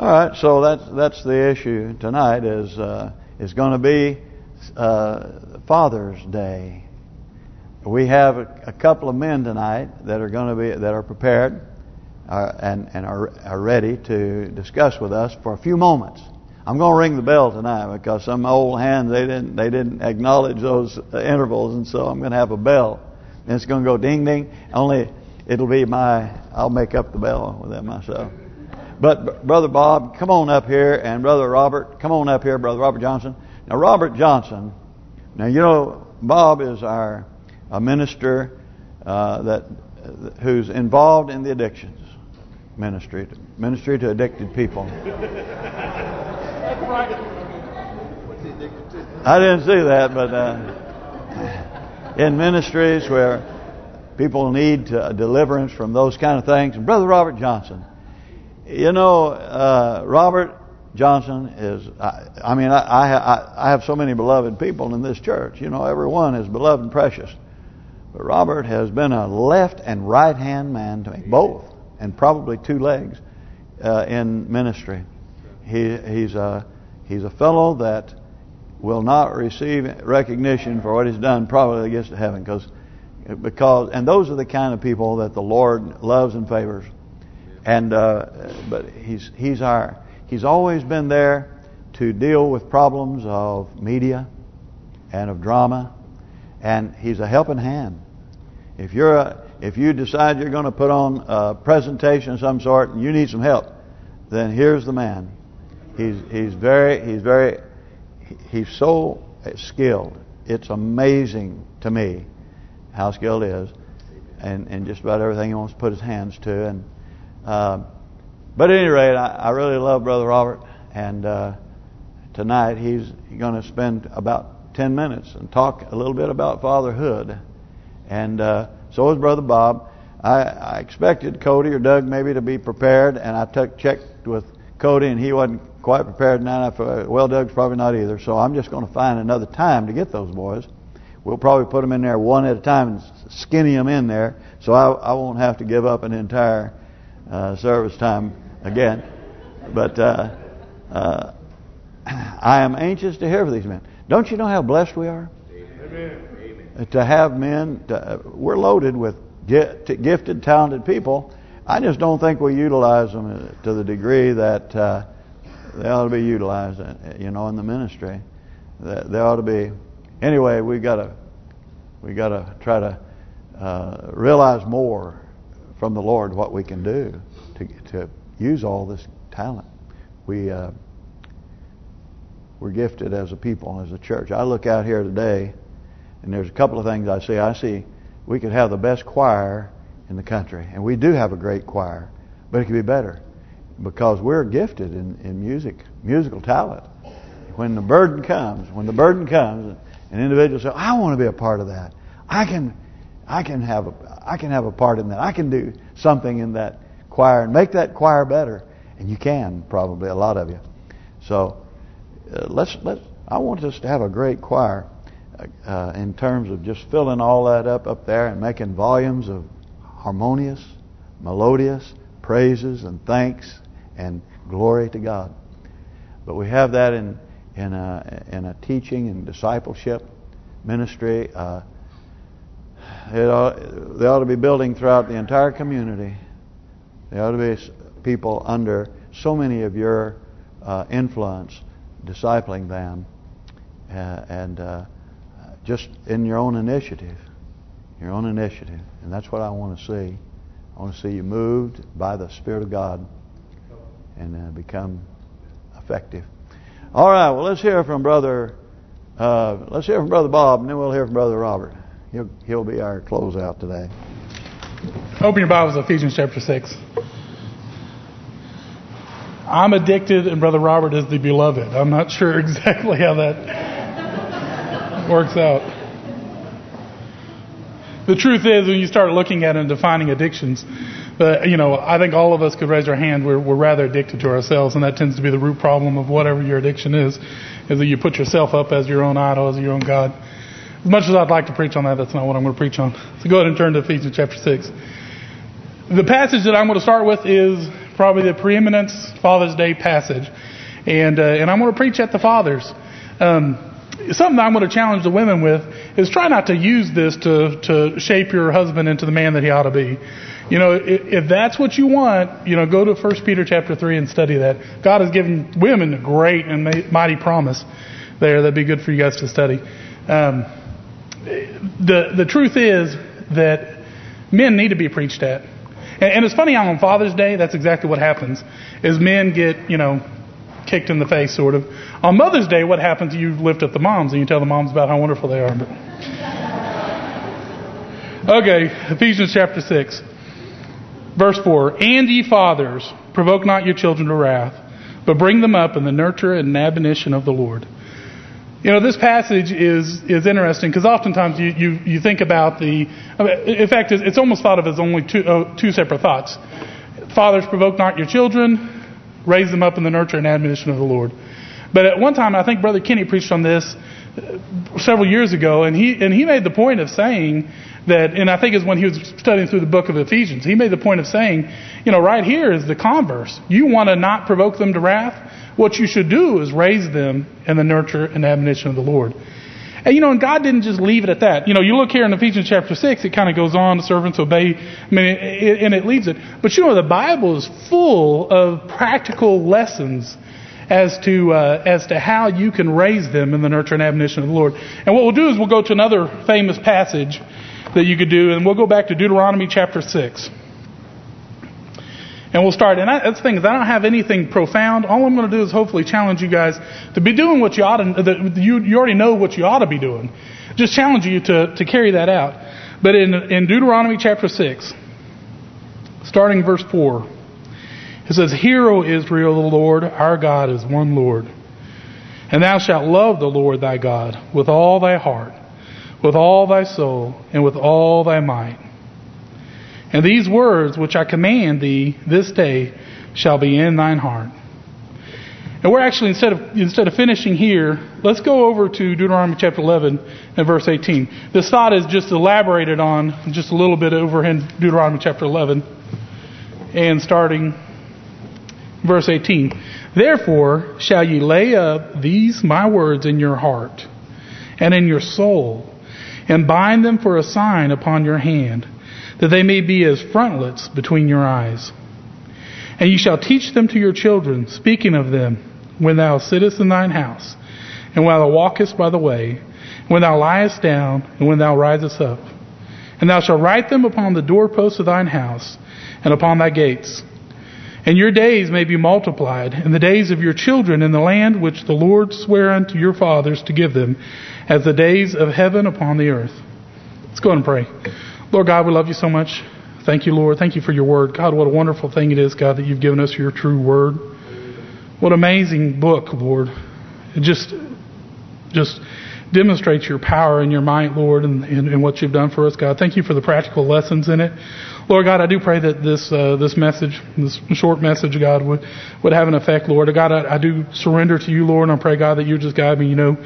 All right, so that's that's the issue tonight is uh, is going to be uh, Father's Day. We have a, a, couple of men tonight that are going to be that are prepared uh, and and are are ready to discuss with us for a few moments. I'm going to ring the bell tonight because some old hands they didn't they didn't acknowledge those intervals, and so I'm going to have a bell, and it's going to go ding ding. Only it'll be my I'll make up the bell with that myself. But Brother Bob, come on up here, and Brother Robert, come on up here, Brother Robert Johnson. Now Robert Johnson, now you know Bob is our a minister uh, that who's involved in the addictions ministry, ministry to addicted people. I didn't see that, but uh, in ministries where people need deliverance from those kind of things. And Brother Robert Johnson, you know, uh, Robert Johnson is, I, I mean, I, I, I have so many beloved people in this church. You know, everyone is beloved and precious. But Robert has been a left and right hand man to me, both, and probably two legs uh, in ministry. He he's a he's a fellow that will not receive recognition for what he's done probably gets to heaven because because and those are the kind of people that the Lord loves and favors. And uh, but he's he's our he's always been there to deal with problems of media and of drama, and he's a helping hand. If you're a, if you decide you're going to put on a presentation of some sort and you need some help, then here's the man. He's he's very he's very he's so skilled. It's amazing to me how skilled he is, and and just about everything he wants to put his hands to. And uh, but at any rate, I, I, really love Brother Robert, and uh, tonight he's going to spend about 10 minutes and talk a little bit about fatherhood. And uh, so is Brother Bob. I, I expected Cody or Doug maybe to be prepared, and I took checked with Cody, and he wasn't quite prepared. And I thought, well, Doug's probably not either. So I'm just going to find another time to get those boys. We'll probably put them in there one at a time and skinny them in there, so I, I won't have to give up an entire uh, service time again. But uh, uh, I am anxious to hear from these men. Don't you know how blessed we are? Amen. To have men, to, we're loaded with gifted, talented people. I just don't think we utilize them to the degree that uh, they ought to be utilized, uh, you know, in the ministry. They ought to be anyway, we got to we got to try to uh, realize more from the Lord what we can do to to use all this talent. We uh, we're gifted as a people, as a church. I look out here today, and there's a couple of things I see. I see we could have the best choir in the country, and we do have a great choir, but it could be better because we're gifted in, in music, musical talent. When the burden comes, when the burden comes, an individual says, "I want to be a part of that. I can, I can have a, I can have a part in that. I can do something in that choir and make that choir better." And you can probably a lot of you. So uh, let's let. I want us to have a great choir uh, in terms of just filling all that up up there and making volumes of harmonious, melodious praises and thanks and glory to God. But we have that in in a in a teaching and discipleship ministry. Uh, ought, they ought to be building throughout the entire community. They ought to be people under so many of your uh, influence, discipling them, uh, and uh, just in your own initiative, your own initiative, and that's what I want to see. I want to see you moved by the Spirit of God and uh, become effective. All right, well, let's hear from Brother. Uh, let's hear from Brother Bob, and then we'll hear from Brother Robert. He'll he'll be our closeout today. Open your Bibles to Ephesians chapter six. I'm addicted, and Brother Robert is the beloved. I'm not sure exactly how that works out. The truth is, when you start looking at and defining addictions, but you know, I think all of us could raise our hand. We're, we're rather addicted to ourselves, and that tends to be the root problem of whatever your addiction is, is that you put yourself up as your own idol, as your own God. As much as I'd like to preach on that, that's not what I'm going to preach on. So go ahead and turn to Ephesians chapter 6. The passage that I'm going to start with is probably the preeminent Father's Day passage, and uh, and I'm going to preach at the fathers. Um, something I'm going to challenge the women with is try not to use this to to shape your husband into the man that he ought to be. You know, if, if that's what you want, you know, go to First Peter chapter three and study that. God has given women a great and mighty promise there. That'd be good for you guys to study. Um, the the truth is that men need to be preached at. And, and it's funny how on Father's Day, that's exactly what happens, is men get, you know, kicked in the face, sort of. On Mother's Day, what happens, you lift up the moms and you tell the moms about how wonderful they are. Okay, Ephesians chapter 6, verse 4. And ye fathers, provoke not your children to wrath, but bring them up in the nurture and admonition of the Lord. You know, this passage is is interesting because oftentimes you, you, you think about the. In fact, it's almost thought of as only two uh, two separate thoughts. Fathers, provoke not your children, raise them up in the nurture and admonition of the Lord. But at one time, I think Brother Kenny preached on this uh, several years ago, and he and he made the point of saying that, and I think it's when he was studying through the book of Ephesians, he made the point of saying, you know, right here is the converse. You want to not provoke them to wrath what you should do is raise them in the nurture and admonition of the Lord. And you know, and God didn't just leave it at that. You know, you look here in Ephesians chapter 6, it kind of goes on, servants obey, I mean, it, and it leaves it. But you know, the Bible is full of practical lessons as to uh, as to how you can raise them in the nurture and admonition of the Lord. And what we'll do is we'll go to another famous passage that you could do, and we'll go back to Deuteronomy chapter 6. And we'll start. And I, that's the thing is, I don't have anything profound. All I'm going to do is hopefully challenge you guys to be doing what you ought to. Uh, that you you already know what you ought to be doing. Just challenge you to to carry that out. But in in Deuteronomy chapter six, starting verse four, it says, "Hear, O Israel, the Lord our God is one Lord, and thou shalt love the Lord thy God with all thy heart, with all thy soul, and with all thy might." And these words which I command thee this day shall be in thine heart. And we're actually instead of instead of finishing here, let's go over to Deuteronomy chapter 11 and verse 18. This thought is just elaborated on just a little bit over in Deuteronomy chapter 11 and starting verse 18. Therefore shall ye lay up these my words in your heart and in your soul and bind them for a sign upon your hand that they may be as frontlets between your eyes. And you shall teach them to your children, speaking of them, when thou sittest in thine house, and when thou walkest by the way, when thou liest down, and when thou risest up. And thou shalt write them upon the doorposts of thine house, and upon thy gates. And your days may be multiplied, and the days of your children in the land which the Lord sware unto your fathers to give them, as the days of heaven upon the earth. Let's go and pray. Lord God, we love you so much. Thank you, Lord. Thank you for your word. God, what a wonderful thing it is, God, that you've given us your true word. What amazing book, Lord. It just just demonstrates your power and your might, Lord, and, and, and, what you've done for us, God. Thank you for the practical lessons in it. Lord God, I do pray that this uh, this message, this short message, God, would would have an effect, Lord. God, I, I do surrender to you, Lord, and I pray, God, that you just guide me, you know,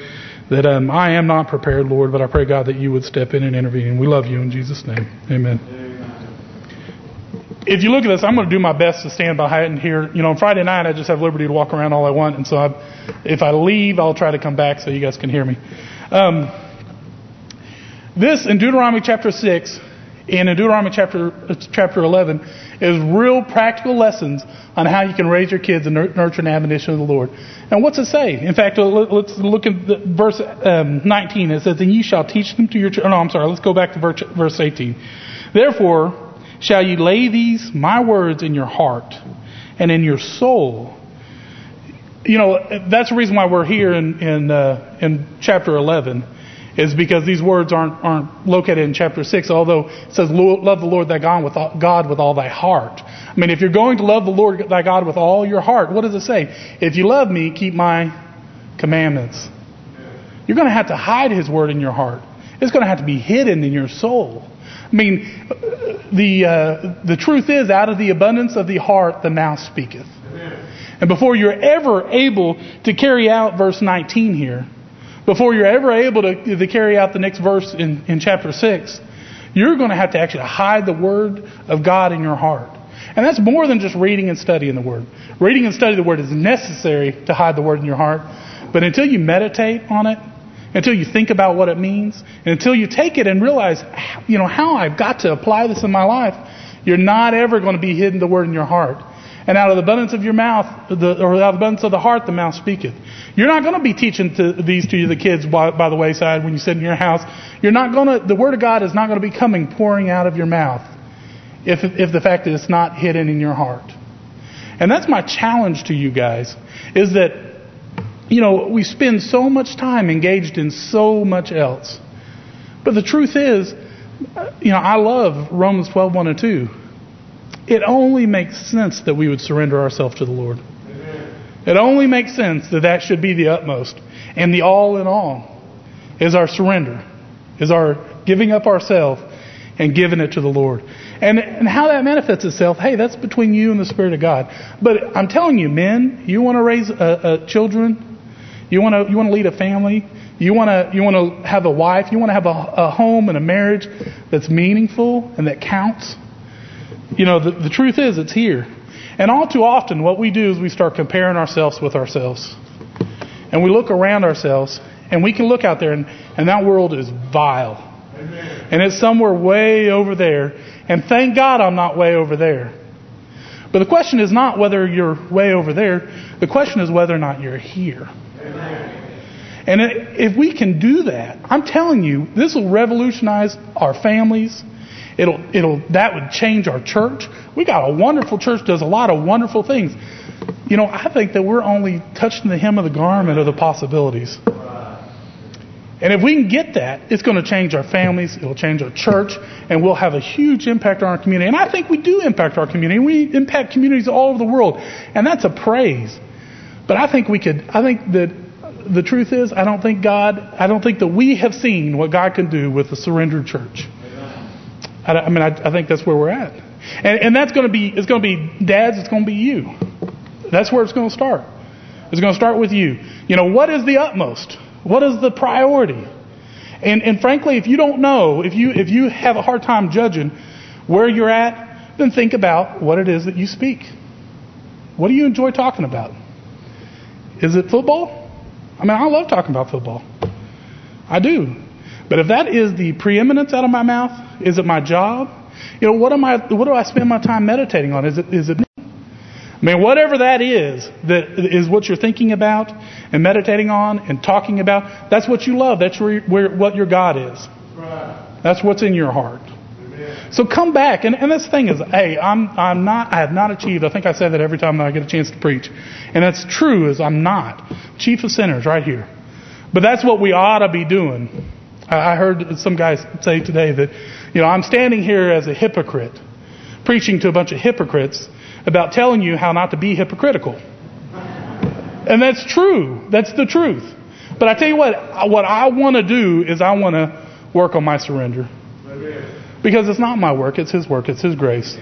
that um, I am not prepared, Lord, but I pray, God, that you would step in and intervene. We love you in Jesus' name. Amen. If you look at this, I'm going to do my best to stand behind here. You know, on Friday night, I just have liberty to walk around all I want, and so I, if I leave, I'll try to come back so you guys can hear me. Um, this in Deuteronomy chapter 6 and in Deuteronomy chapter chapter 11 is real practical lessons on how you can raise your kids and nurture and admonition of the Lord. And what's it say? In fact, let's look at verse um, 19. It says, And ye shall teach them to your children. No, I'm sorry. Let's go back to verse 18. Therefore shall ye lay these my words in your heart and in your soul. You know, that's the reason why we're here in in, uh, in chapter 11 is because these words aren't aren't located in chapter six. Although it says, "Love the Lord thy God with all, God with all thy heart." I mean, if you're going to love the Lord thy God with all your heart, what does it say? If you love me, keep my commandments. You're going to have to hide His word in your heart. It's going to have to be hidden in your soul. I mean, the uh, the truth is, out of the abundance of the heart, the mouth speaketh. And before you're ever able to carry out verse 19 here, before you're ever able to, to carry out the next verse in, in chapter 6, you're going to have to actually hide the word of God in your heart. And that's more than just reading and studying the Word. Reading and studying the Word is necessary to hide the Word in your heart. But until you meditate on it, until you think about what it means, and until you take it and realize, you know, how I've got to apply this in my life, you're not ever going to be hidden the Word in your heart. And out of the abundance of your mouth, the, or out of the abundance of the heart, the mouth speaketh. You're not going to be teaching to these to the kids by, by the wayside when you sit in your house. You're not going to. The Word of God is not going to be coming pouring out of your mouth, if if the fact that it's not hidden in your heart. And that's my challenge to you guys: is that you know we spend so much time engaged in so much else, but the truth is, you know, I love Romans 12, 1 and 2 it only makes sense that we would surrender ourselves to the Lord. Amen. It only makes sense that that should be the utmost. And the all in all is our surrender, is our giving up ourselves and giving it to the Lord. And, and how that manifests itself, hey, that's between you and the Spirit of God. But I'm telling you, men, you want to raise uh, uh, children, you want to you want to lead a family, you want to you want to have a wife, you want to have a, a home and a marriage that's meaningful and that counts. You know, the, the truth is, it's here. And all too often, what we do is we start comparing ourselves with ourselves. And we look around ourselves, and we can look out there, and, and that world is vile. Amen. And it's somewhere way over there. And thank God I'm not way over there. But the question is not whether you're way over there. The question is whether or not you're here. Amen. And if we can do that, I'm telling you, this will revolutionize our families. It'll, it'll, that would change our church. We got a wonderful church, does a lot of wonderful things. You know, I think that we're only touching the hem of the garment of the possibilities. And if we can get that, it's going to change our families, it'll change our church, and we'll have a huge impact on our community. And I think we do impact our community. We impact communities all over the world, and that's a praise. But I think we could, I think that the truth is, I don't think God, I don't think that we have seen what God can do with a surrendered church. I, I mean, I, I, think that's where we're at. And, and that's going to be, it's going to be dads, it's going to be you. That's where it's going to start. It's going to start with you. You know, what is the utmost? What is the priority? And, and frankly, if you don't know, if you, if you have a hard time judging where you're at, then think about what it is that you speak. What do you enjoy talking about? Is it football? I mean, I love talking about football. I do. But if that is the preeminence out of my mouth, is it my job? You know, what am I? What do I spend my time meditating on? Is it? Is it? I mean, whatever that is, that is what you're thinking about and meditating on and talking about. That's what you love. That's where, where what your God is. Right. That's what's in your heart. So come back, and, and this thing is, hey, I'm I'm not, I have not achieved. I think I say that every time that I get a chance to preach, and that's true. Is I'm not chief of sinners right here, but that's what we ought to be doing. I heard some guys say today that, you know, I'm standing here as a hypocrite, preaching to a bunch of hypocrites about telling you how not to be hypocritical. And that's true. That's the truth. But I tell you what, what I want to do is I want to work on my surrender. Because it's not my work, it's His work, it's His grace.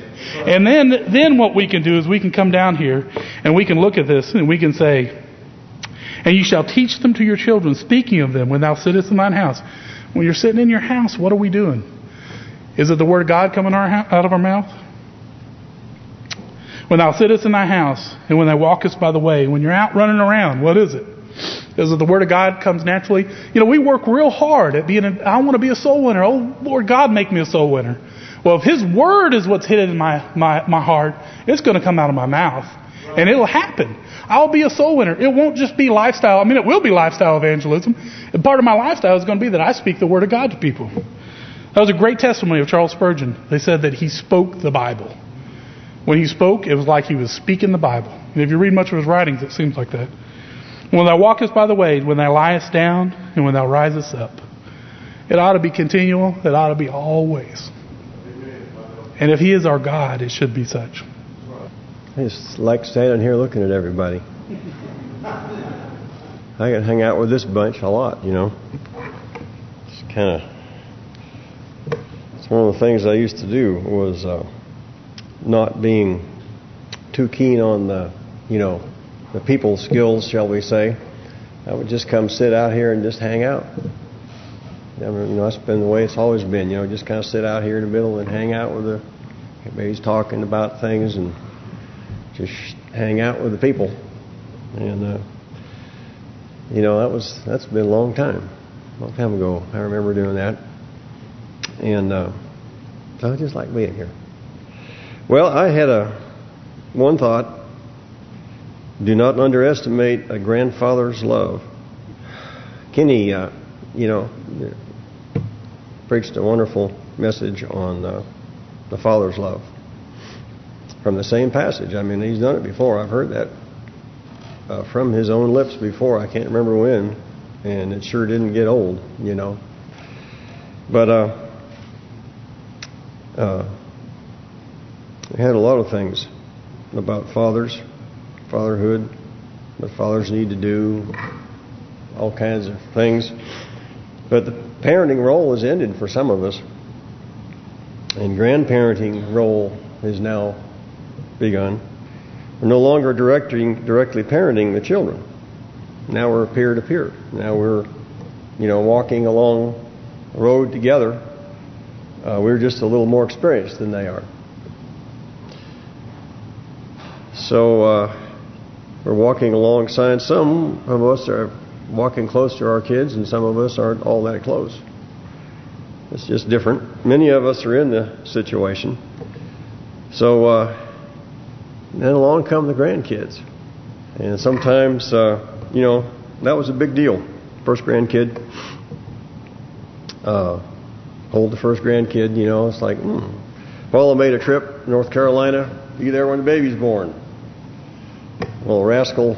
And then, then what we can do is we can come down here and we can look at this and we can say, and you shall teach them to your children, speaking of them when thou sittest in thine house. When you're sitting in your house, what are we doing? Is it the word of God coming out of our mouth? When thou sittest in thy house, and when thou walkest by the way, when you're out running around, what is it? Is it the word of God comes naturally? You know, we work real hard at being. A, I want to be a soul winner. Oh Lord God, make me a soul winner. Well, if His word is what's hidden in my my my heart, it's going to come out of my mouth, and it'll happen. I'll be a soul winner. It won't just be lifestyle. I mean, it will be lifestyle evangelism. And part of my lifestyle is going to be that I speak the Word of God to people. That was a great testimony of Charles Spurgeon. They said that he spoke the Bible. When he spoke, it was like he was speaking the Bible. And if you read much of his writings, it seems like that. When thou walkest by the way, when thou liest down, and when thou risest up. It ought to be continual. It ought to be always. And if he is our God, it should be such. I just like standing here looking at everybody. I can hang out with this bunch a lot, you know. It's kind of it's one of the things I used to do was uh, not being too keen on the, you know, the people skills, shall we say. I would just come sit out here and just hang out. You know, that's been the way it's always been. You know, just kind of sit out here in the middle and hang out with the Everybody's talking about things and just hang out with the people. And uh, you know that was that's been a long time, long time ago. I remember doing that, and uh, I just like being here. Well, I had a one thought. Do not underestimate a grandfather's love. Kenny, uh, you know, preached a wonderful message on uh, the Father's love from the same passage. I mean, he's done it before. I've heard that uh, from his own lips before. I can't remember when, and it sure didn't get old, you know. But uh, uh, had a lot of things about fathers, fatherhood, what fathers need to do, all kinds of things. But the parenting role is ended for some of us. And grandparenting role is now begun. We're no longer directing, directly parenting the children. Now we're peer to peer. Now we're, you know, walking along the road together. Uh, we're just a little more experienced than they are. So uh, we're walking alongside. Some of us are walking close to our kids, and some of us aren't all that close. It's just different. Many of us are in the situation. So uh, then along come the grandkids. And sometimes, uh, you know, that was a big deal. First grandkid. Uh, hold the first grandkid, you know, it's like, hmm. Paula made a trip North Carolina. Be there when the baby's born. Well, rascal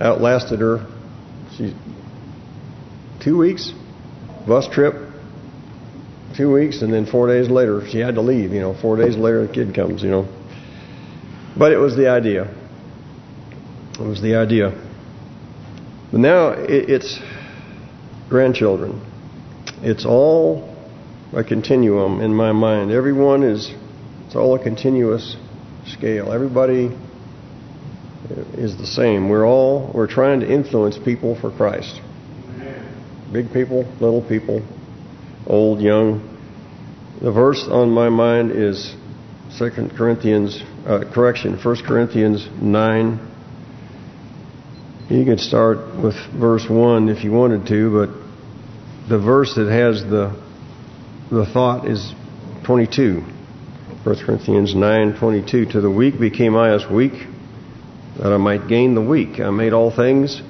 outlasted her. She two weeks bus trip two weeks, and then four days later she had to leave. You know, four days later the kid comes. You know, but it was the idea. It was the idea. But now it's grandchildren. It's all a continuum in my mind. Everyone is, it's all a continuous scale. Everybody is the same. We're all, we're trying to influence people for Christ. Big people, little people, old, young. The verse on my mind is Second Corinthians, uh, correction, First Corinthians 9. You could start with verse 1 if you wanted to, but the verse that has the the thought is 22. 1 Corinthians 9:22 To the weak became I as weak that I might gain the weak. I made all things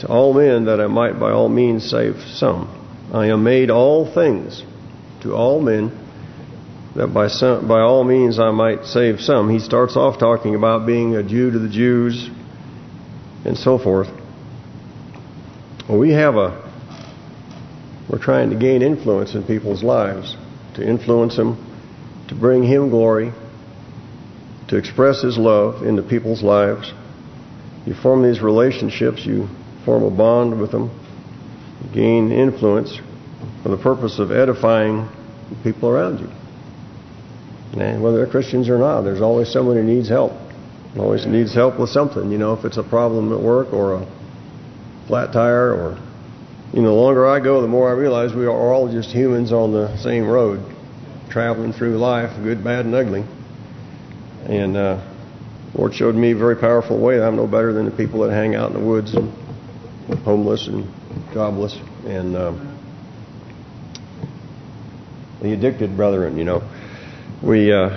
to all men that I might by all means save some. I am made all things to all men that by some, by all means I might save some. He starts off talking about being a Jew to the Jews and so forth. Well, we have a we're trying to gain influence in people's lives, to influence them, to bring Him glory, to express His love into people's lives. You form these relationships, you form a bond with them, you gain influence for the purpose of edifying the people around you. And whether they're Christians or not, there's always someone who needs help. Always needs help with something, you know, if it's a problem at work or a flat tire or you know, the longer I go, the more I realize we are all just humans on the same road, traveling through life, good, bad, and ugly. And uh, Lord showed me a very powerful way I'm no better than the people that hang out in the woods and homeless and jobless and um, the addicted brethren, you know. We, uh,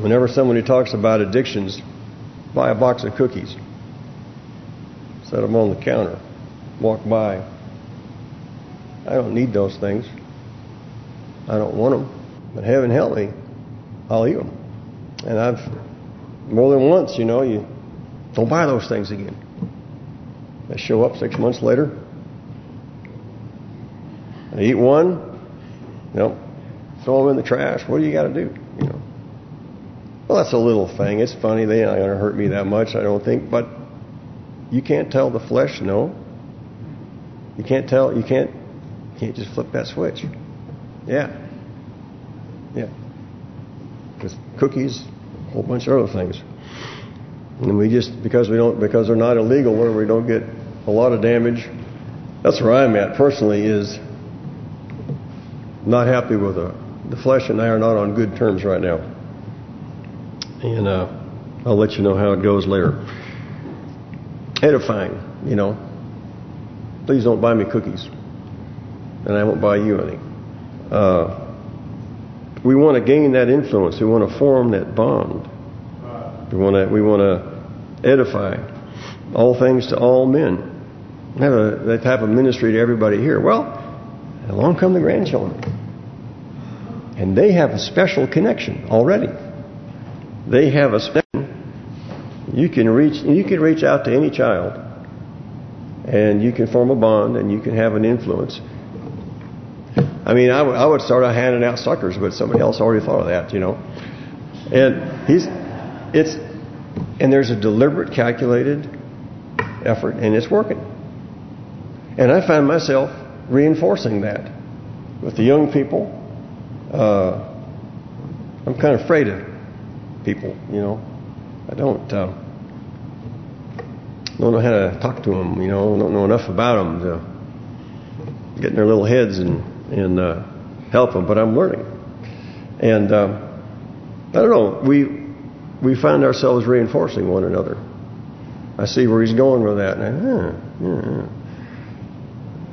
whenever somebody talks about addictions, buy a box of cookies set them on the counter, walk by. I don't need those things. I don't want them. But heaven help me, I'll eat them. And I've, more than once, you know, you don't buy those things again. They show up six months later. I eat one, you know, throw them in the trash. What do you got to do? You know. Well, that's a little thing. It's funny. They aren't going to hurt me that much, I don't think. But you can't tell the flesh no. You can't tell. You can't. You can't just flip that switch. Yeah. Yeah. Because cookies, a whole bunch of other things. And we just because we don't because they're not illegal where we don't get a lot of damage. That's where I'm at personally is not happy with a the flesh and I are not on good terms right now. And uh, I'll let you know how it goes later. Edifying, you know. Please don't buy me cookies. And I won't buy you any. Uh, we want to gain that influence. We want to form that bond. We want to we want to edify all things to all men. They have a, that type of ministry to everybody here. Well, along come the grandchildren. And they have a special connection already. They have a special you can reach you can reach out to any child and you can form a bond and you can have an influence. I mean, I, I would start out handing out suckers, but somebody else already thought of that, you know. And he's, it's, and there's a deliberate, calculated effort, and it's working. And I find myself reinforcing that with the young people. Uh, I'm kind of afraid of people, you know. I don't uh, don't know how to talk to them, you know. Don't know enough about them to get in their little heads and and uh, help them. But I'm learning, and um, I don't know. We we find ourselves reinforcing one another. I see where he's going with that, and yeah, yeah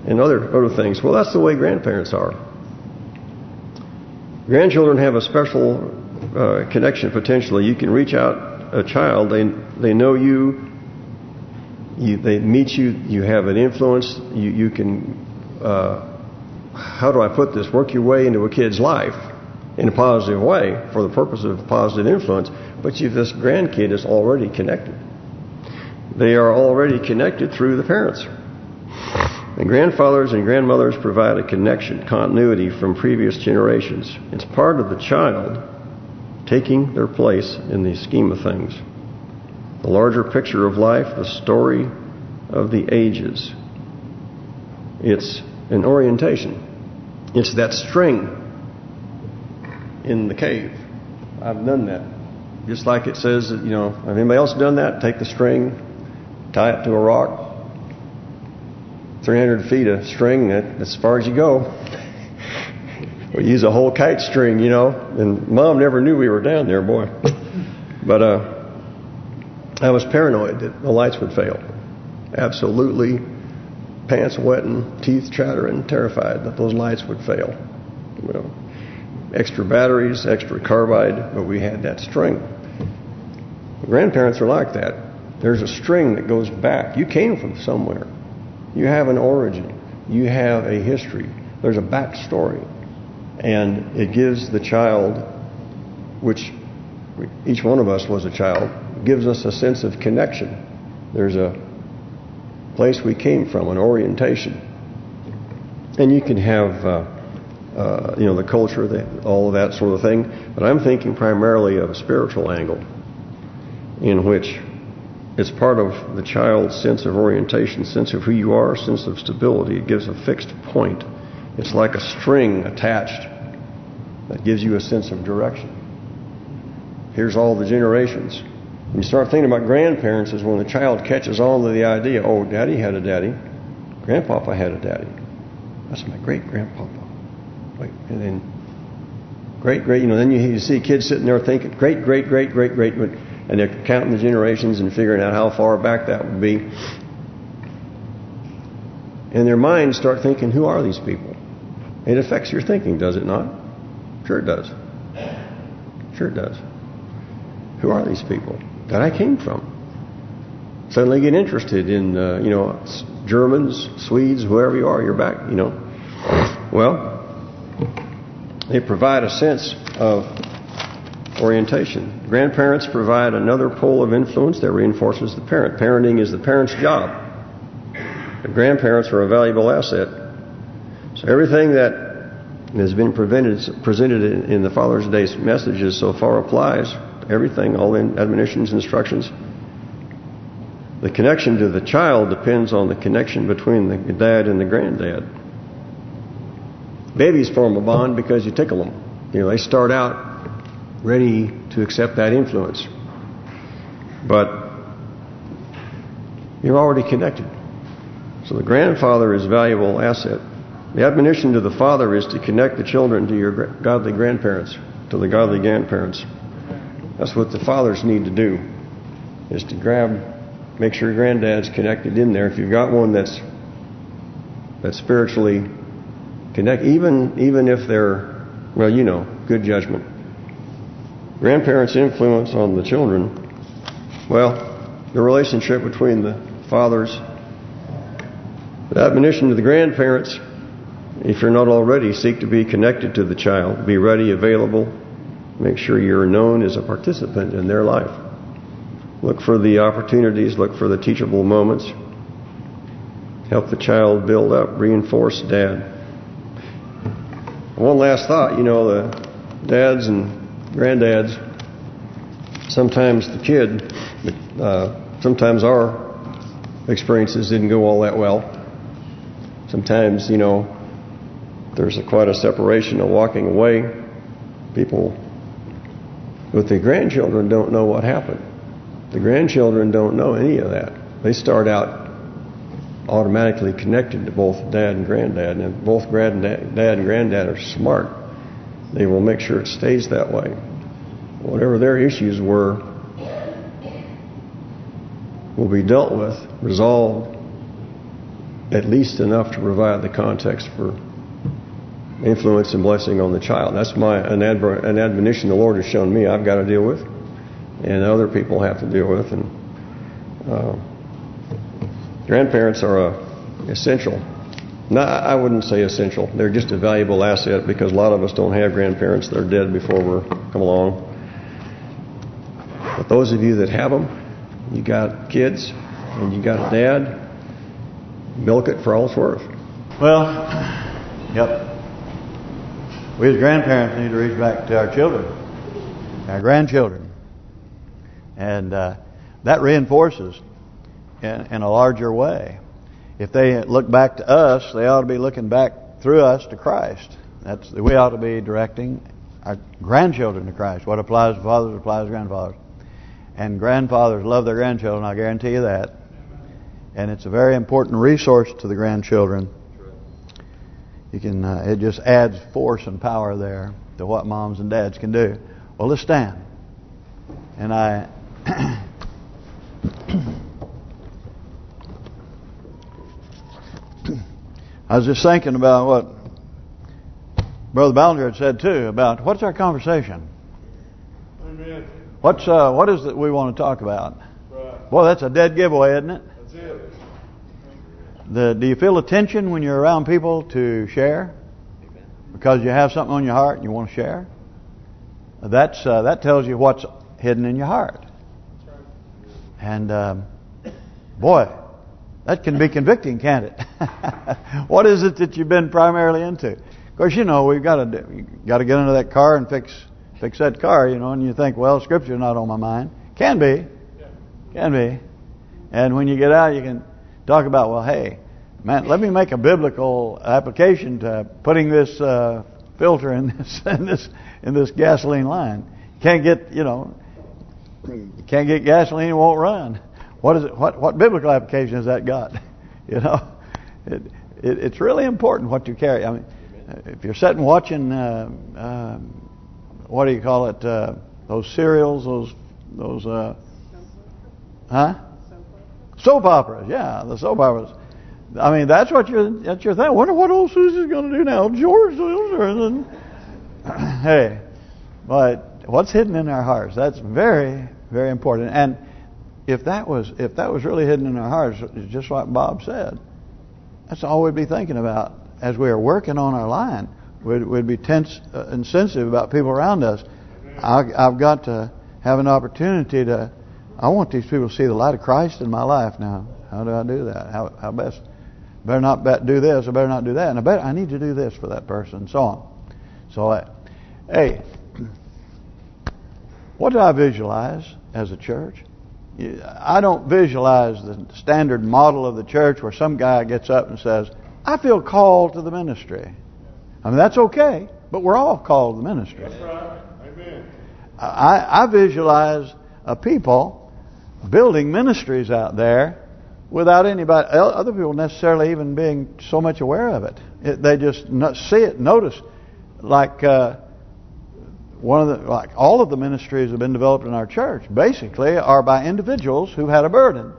and other other things. Well, that's the way grandparents are. Grandchildren have a special uh, connection potentially. You can reach out a child. They they know you. You they meet you. You have an influence. You you can. Uh, how do I put this? Work your way into a kid's life in a positive way for the purpose of positive influence. But you, this grandkid is already connected. They are already connected through the parents. And grandfathers and grandmothers provide a connection, continuity from previous generations. It's part of the child taking their place in the scheme of things. The larger picture of life, the story of the ages. It's an orientation. It's that string in the cave. I've done that. Just like it says, that, you know, have anybody else done that? Take the string, tie it to a rock, 300 feet of string, that's as far as you go. We use a whole kite string, you know, and Mom never knew we were down there, boy. But uh, I was paranoid that the lights would fail. Absolutely pants wetting, teeth chattering, terrified that those lights would fail. Well, extra batteries, extra carbide, but we had that string. Grandparents are like that. There's a string that goes back. You came from somewhere. You have an origin. You have a history. There's a backstory. And it gives the child, which each one of us was a child, gives us a sense of connection. There's a place we came from, an orientation. And you can have, uh, uh, you know, the culture, the, all of that sort of thing. But I'm thinking primarily of a spiritual angle in which it's part of the child's sense of orientation, sense of who you are, sense of stability. It gives a fixed point. It's like a string attached that gives you a sense of direction. Here's all the generations. You start thinking about grandparents is when the child catches on to the idea, oh, daddy had a daddy, grandpapa had a daddy. That's my great-grandpapa. And then great, great, you know, then you, see kids sitting there thinking, great, great, great, great, great, but and they're counting the generations and figuring out how far back that would be. And their minds start thinking, who are these people? It affects your thinking, does it not? Sure it does. Sure it does. Who are these people that I came from? Suddenly get interested in, uh, you know, Germans, Swedes, whoever you are, you're back, you know. Well, they provide a sense of orientation. Grandparents provide another pole of influence that reinforces the parent. Parenting is the parent's job. The grandparents are a valuable asset. So everything that has been presented in the Father's Day messages so far applies. Everything, all the admonitions, instructions. The connection to the child depends on the connection between the dad and the granddad. Babies form a bond because you tickle them. You know, they start out ready to accept that influence. But you're already connected. So the grandfather is a valuable asset. The admonition to the father is to connect the children to your godly grandparents, to the godly grandparents. That's what the fathers need to do, is to grab, make sure granddad's connected in there. If you've got one that's that's spiritually connected, even even if they're, well, you know, good judgment. Grandparents' influence on the children, well, the relationship between the fathers, the admonition to the grandparents, if you're not already, seek to be connected to the child. Be ready, available. Make sure you're known as a participant in their life. Look for the opportunities, look for the teachable moments. Help the child build up, reinforce dad. One last thought, you know, the dads and granddads, sometimes the kid, uh, sometimes our experiences didn't go all that well. Sometimes, you know, there's a, quite a separation of walking away. People with the grandchildren don't know what happened. The grandchildren don't know any of that. They start out automatically connected to both dad and granddad, and both dad and granddad are smart. They will make sure it stays that way. Whatever their issues were will be dealt with, resolved, at least enough to provide the context for influence and blessing on the child. That's my an, an admonition the Lord has shown me I've got to deal with, and other people have to deal with. And uh, grandparents are uh, essential. No, I wouldn't say essential. They're just a valuable asset because a lot of us don't have grandparents. They're dead before we come along. But those of you that have them, you got kids and you got a dad, milk it for all it's worth. Well, yep. We as grandparents need to reach back to our children, our grandchildren. And uh, that reinforces in, in a larger way. If they look back to us, they ought to be looking back through us to Christ. That's We ought to be directing our grandchildren to Christ. What applies to fathers applies to grandfathers. And grandfathers love their grandchildren, I guarantee you that. And it's a very important resource to the grandchildren you can uh, it just adds force and power there to what moms and dads can do. Well, let's stand. And I I was just thinking about what Brother Ballinger had said too about what's our conversation. Amen. What's uh, what is it we want to talk about? Right. Boy, that's a dead giveaway, isn't it? That's it. The, do you feel a tension when you're around people to share? Because you have something on your heart and you want to share? That's uh, That tells you what's hidden in your heart. And, um, boy, that can be convicting, can't it? what is it that you've been primarily into? Of course, you know, we've got to got to get into that car and fix fix that car, you know, and you think, well, Scripture's not on my mind. Can be. Can be. And when you get out, you can talk about, well, hey, man, let me make a biblical application to putting this uh, filter in this in this in this gasoline line. Can't get you know, can't get gasoline, it won't run. What is it? What what biblical application has that got? You know, it, it it's really important what you carry. I mean, if you're sitting watching, uh, uh, what do you call it? Uh, those serials, those those, uh, huh? Soap operas, yeah, the soap operas. I mean, that's what you're that's your thing. I wonder what old Susie's going to do now. George, and hey, but what's hidden in our hearts? That's very, very important. And if that was if that was really hidden in our hearts, just like Bob said, that's all we'd be thinking about as we are working on our line. We'd, we'd be tense uh, and sensitive about people around us. I, I've got to have an opportunity to I want these people to see the light of Christ in my life now. How do I do that? How how best? Better not do this. I better not do that. And I bet I need to do this for that person, and so on. So, uh, hey, what do I visualize as a church? I don't visualize the standard model of the church where some guy gets up and says, I feel called to the ministry. I mean, that's okay, but we're all called to the ministry. That's right. Amen. I, I visualize a people building ministries out there without anybody, other people necessarily even being so much aware of it. it they just see it, notice, like uh, one of the, like all of the ministries have been developed in our church, basically are by individuals who had a burden,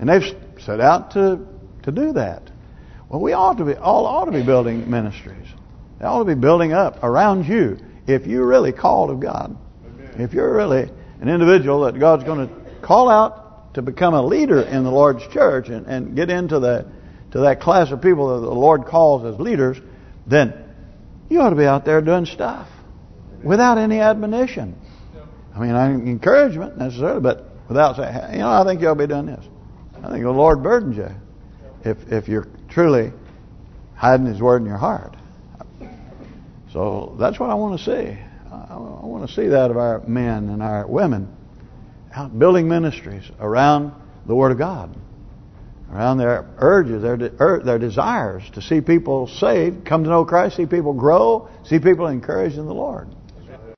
and they've set out to to do that. Well, we ought to be all ought to be building ministries. They ought to be building up around you if you're really called of God. If you're really an individual that God's going to call out to become a leader in the Lord's church and, and get into the to that class of people that the Lord calls as leaders, then you ought to be out there doing stuff without any admonition. I mean, encouragement necessarily, but without saying, you know, I think you'll be doing this. I think the Lord burdens you if if you're truly hiding His Word in your heart. So that's what I want to see. I want to see that of our men and our women building ministries around the Word of God, around their urges, their their desires to see people saved, come to know Christ, see people grow, see people encouraged in the Lord.